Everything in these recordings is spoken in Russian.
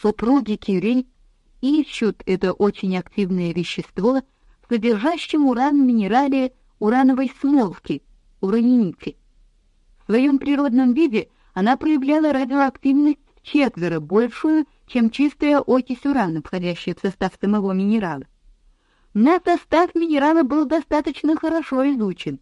Супруги Кюри ищут это очень активное вещество в содержащем уран минерале урановой смолки, уранините. В своем природном виде она проявляла радиоактивность в четверо большую, чем чистая окись урана, входящая в состав самого минерала. На состав минерала был достаточно хорошо изучен.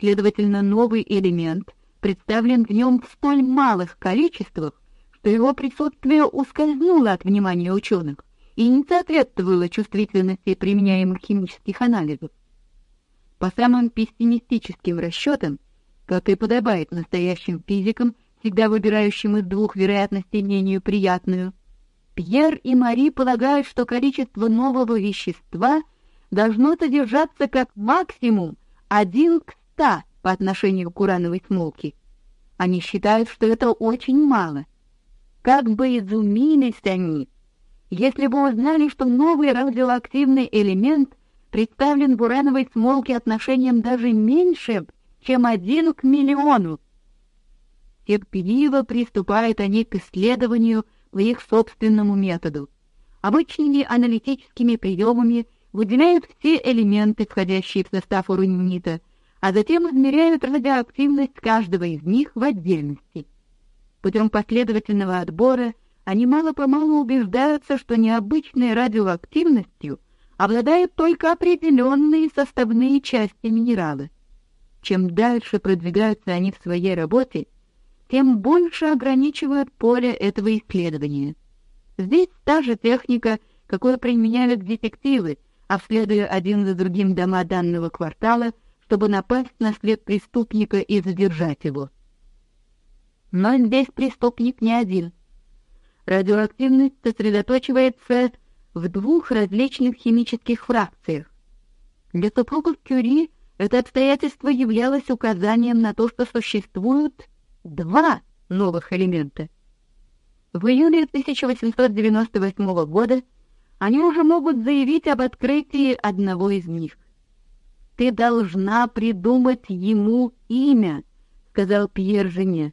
Следовательно, новый элемент представлен в нем в столь малых количествах, что его присутствие ускользнуло от внимания ученых и не соответствовало чувствительности применяемых химических анализов. По самым пессимистическим расчетам, как и подобает настоящим физикам, всегда выбирающим из двух вероятностей менее приятную, Пьер и Мари полагают, что количество нового вещества должно содержаться как максимум один к ста по отношению к урановой смолке. Они считают, что это очень мало. Как бы изумились они, если бы узнали, что новый радиоактивный элемент представлен в урановой смолке отношением даже меньше, чем один к миллиону. Терпеливо приступают они к исследованию по их собственному методу. Обычными аналитическими приемами выделяют все элементы, входящие в состав уранита, а затем измеряют радиоактивность каждого из них в отдельности. Путем последовательного отбора они мало-помалу убеждаются, что необычной радиоактивностью обладают только определенные составные части минерала. Чем дальше продвигаются они в своей работе, тем больше ограничивают поле этого исследования. Здесь та же техника, какую применяют детективы, обследуя один за другим дома данного квартала, чтобы напасть на след преступника и задержать его. Но здесь преступник не один. Радиоактивность сосредоточивается в двух различных химических фракциях. Для супругов Кюри это обстоятельство являлось указанием на то, что существуют два новых элемента. В июле 1898 года они уже могут заявить об открытии одного из них. Ты должна придумать ему имя, сказал Пьер жене.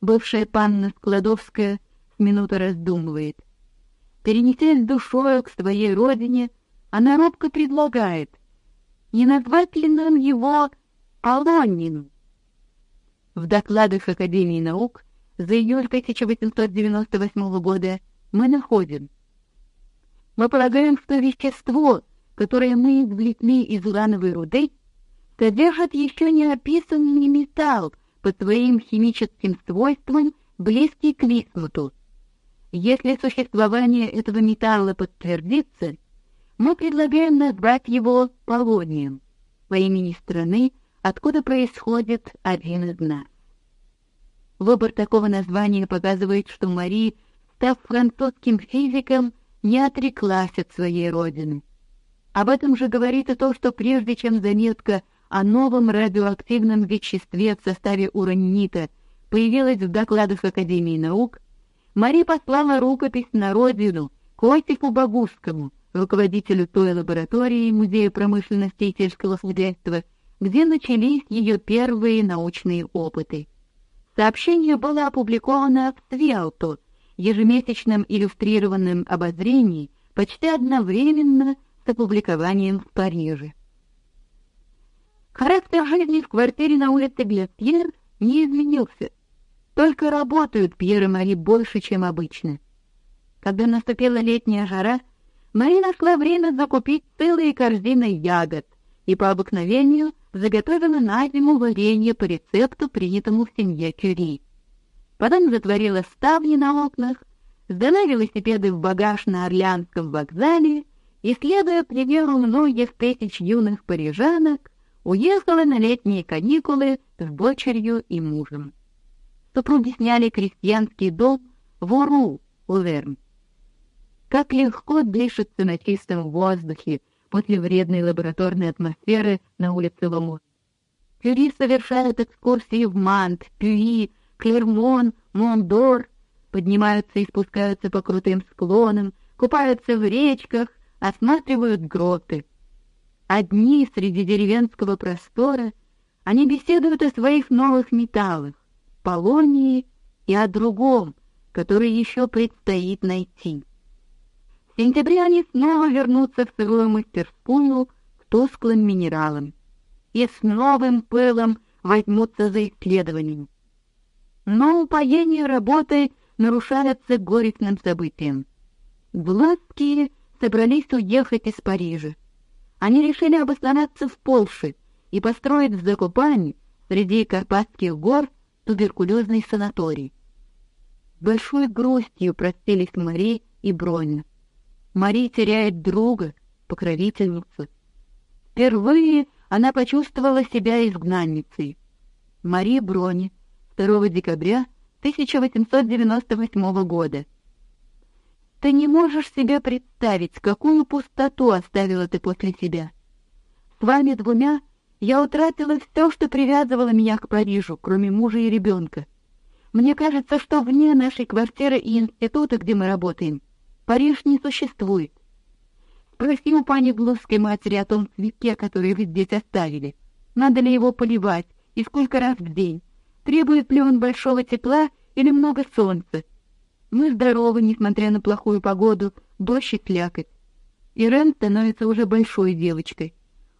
Бывшая панна Складовская с минуты раздумывает. Перенесясь душою к своей родине, она робко предлагает: не назвать ли нам его Полонин? В докладах Академии наук за июль 1898 года мы находим мы полагаем, что вещество, которое мы извлекли из урановой руды, содержит еще не описанный металл по своим химическим свойствам, близкий к висмуту. Если существование этого металла подтвердится, мы предлагаем назвать его полонием по имени страны, откуда происходит один из нас. Выбор такого названия показывает, что Мари, став французским физиком, не отреклась от своей родины. Об этом же говорит и то, что прежде чем заметка о новом радиоактивном веществе в составе уранита появилась в докладах Академии наук, Мари послала рукопись на родину к Богусскому, руководителю той лаборатории Музея промышленности и сельского хозяйства, где начались ее первые научные опыты. Сообщение было опубликовано в Свиалто ежемесячном иллюстрированном обозрении почти одновременно с опубликованием в Париже. Характер жизни в квартире на улице Глепьер не изменился. Только работают Пьер и Мари больше, чем обычно. Когда наступила летняя жара, Мари нашла время закупить целые корзины ягод и по обыкновению заготовила на зиму варенье по рецепту, принятому в семье Кюри. Потом затворила ставни на окнах, сдала велосипеды в багаж на Орлеанском вокзале и, следуя примеру многих тысяч юных парижанок, уехала на летние каникулы с дочерью и мужем. Супруги сняли крестьянский дом в Уру, Уверн. Как легко дышится на чистом воздухе после вредной лабораторной атмосферы на улице Ламот. Кюри совершают экскурсии в Мант, Пюи, Клермон, Мондор, поднимаются и спускаются по крутым склонам, купаются в речках, осматривают гроты. Одни среди деревенского простора они беседуют о своих новых металлах, полонии и о другом, который еще предстоит найти. В сентябре они снова вернутся в сырую мастерскую к тусклым минералам и с новым пылом возьмутся за исследование. Но упоение работой нарушается горестным событием. Глазские собрались уехать из Парижа. Они решили обосноваться в Польше и построить в Закопане среди Карпатских гор туберкулезный санаторий. Большой грустью простились Мари и Броня. Мари теряет друга, покровительницу. Впервые она почувствовала себя изгнанницей. Мари Брони, 2 декабря 1898 года. Ты не можешь себе представить, какую пустоту оставила ты после себя. С вами двумя я утратила все, что привязывало меня к Парижу, кроме мужа и ребенка. Мне кажется, что вне нашей квартиры и института, где мы работаем, Париж не существует. Спроси у пани Глузской матери о том цветке, который вы здесь оставили. Надо ли его поливать и сколько раз в день? Требует ли он большого тепла или много солнца? Мы здоровы, несмотря на плохую погоду, дождь и слякоть. Ирен становится уже большой девочкой.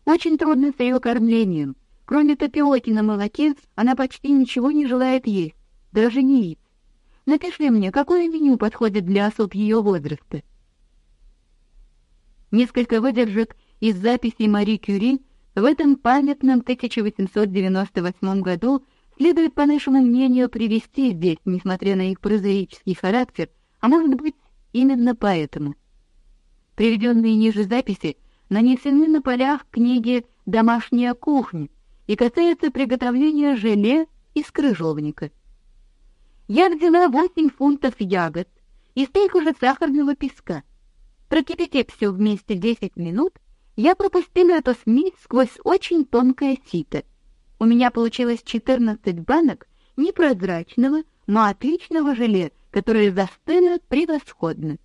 Очень трудно с ее кормлением. Кроме тапиоки на молоке, она почти ничего не желает есть, даже не яиц. Напиши мне, какое меню подходит для особ ее возраста. Несколько выдержек из записей Мари Кюри в этом памятном 1898 году следует, по нашему мнению, привести здесь, несмотря на их прозаический характер, а может быть, именно поэтому. Приведенные ниже записи нанесены на полях книги «Домашняя кухня» и касаются приготовления желе из крыжовника. Я взяла 8 фунтов ягод и столько же сахарного песка — Прокипятив все вместе 10 минут, я пропустила эту смесь сквозь очень тонкое сито. У меня получилось 14 банок непрозрачного, но отличного желе, которое застыло превосходно.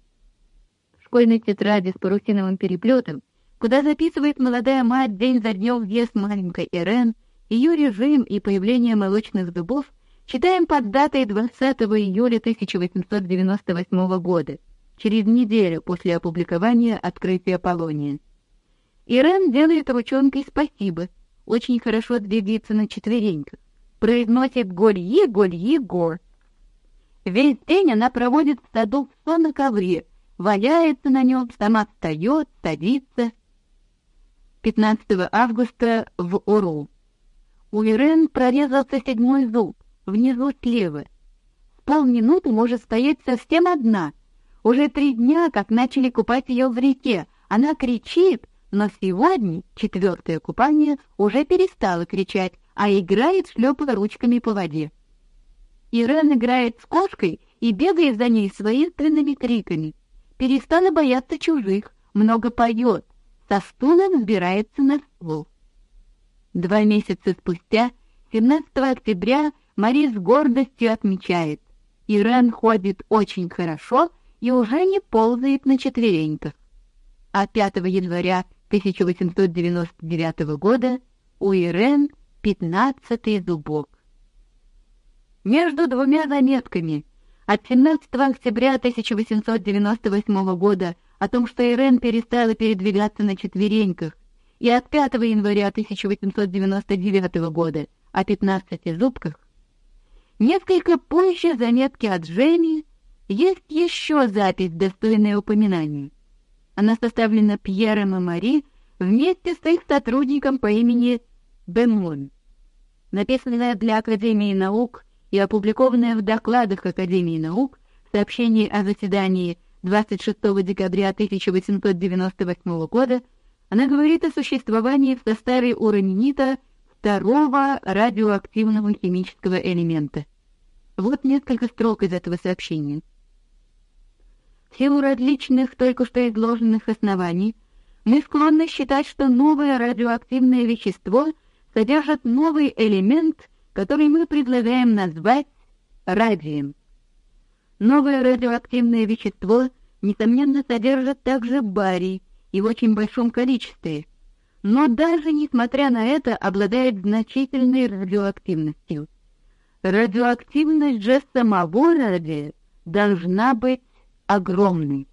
В школьной тетради с парусиновым переплетом, куда записывает молодая мать день за днем вес маленькой Ирен, ее режим и появление молочных зубов, читаем под датой 20 июля 1898 года — через неделю после опубликования открытия Полония. Ирен делает ручонкой спасибо, очень хорошо двигается на четвереньках, произносит «гольи, гольи, гор». Весь день она проводит в саду все на ковре, валяется на нем, сама встает, садится. 15 августа в Ору. У Ирен прорезался седьмой зуб, внизу слева. Полминуты может стоять совсем одна — уже три дня, как начали купать ее в реке. Она кричит, но сегодня, четвертое купание, уже перестала кричать, а играет, шлепая ручками по воде. Ирен играет с кошкой и бегает за ней своими криками. Перестала бояться чужих, много поет, со стула взбирается на стул. Два месяца спустя, 17 октября, Мари с гордостью отмечает, Ирен ходит очень хорошо и уже не ползает на четвереньках. А 5 января 1899 года у Ирен пятнадцатый зубок. Между двумя заметками от 17 октября 1898 года о том, что Ирен перестала передвигаться на четвереньках, и от 5 января 1899 года о 15 зубках, несколько позже заметки от Жени есть еще запись, достойная упоминания. Она составлена Пьером и Мари вместе с их сотрудником по имени Бенмон. Написанная для Академии наук и опубликованная в докладах Академии наук сообщении о заседании 26 декабря 1898 года, она говорит о существовании в составе уранинита второго радиоактивного химического элемента. Вот несколько строк из этого сообщения. Силу различных только что изложенных оснований, мы склонны считать, что новое радиоактивное вещество содержит новый элемент, который мы предлагаем назвать радием. Новое радиоактивное вещество, несомненно, содержит также барий и в очень большом количестве, но даже несмотря на это обладает значительной радиоактивностью. Радиоактивность же самого радия должна быть огромной.